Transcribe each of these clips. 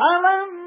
فَلَمَّا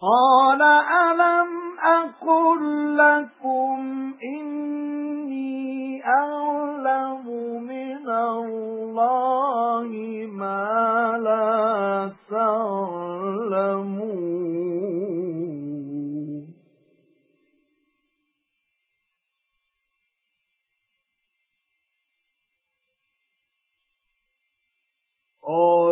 قَالَ أَلَمْ أَقُل لَّكُمْ إِنِّي أَعْلَمُ مِنَ اللَّهِ مَا لَا تَعْلَمُونَ؟ قَالُوا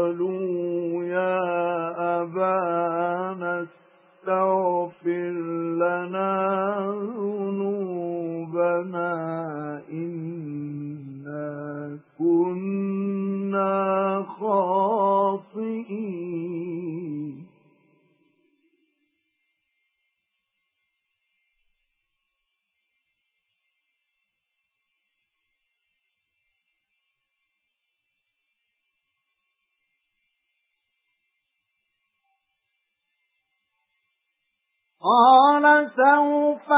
قَالَ سَوْفَ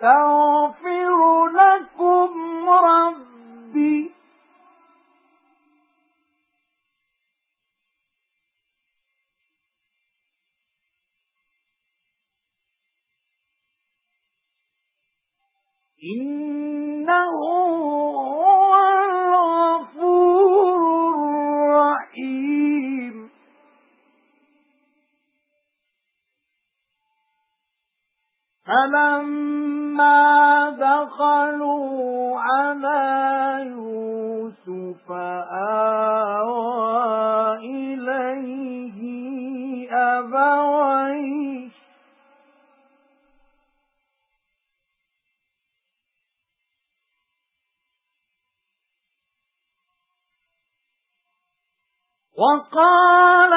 أَسْتَغْفِرُ لَكُمْ رَبِّي. إِنَّهُ فَلَمَّا دَخَلُوا عَلَى يُوسُفَ آوَى إِلَيْهِ أَبَوَيْهِ وَقَالَ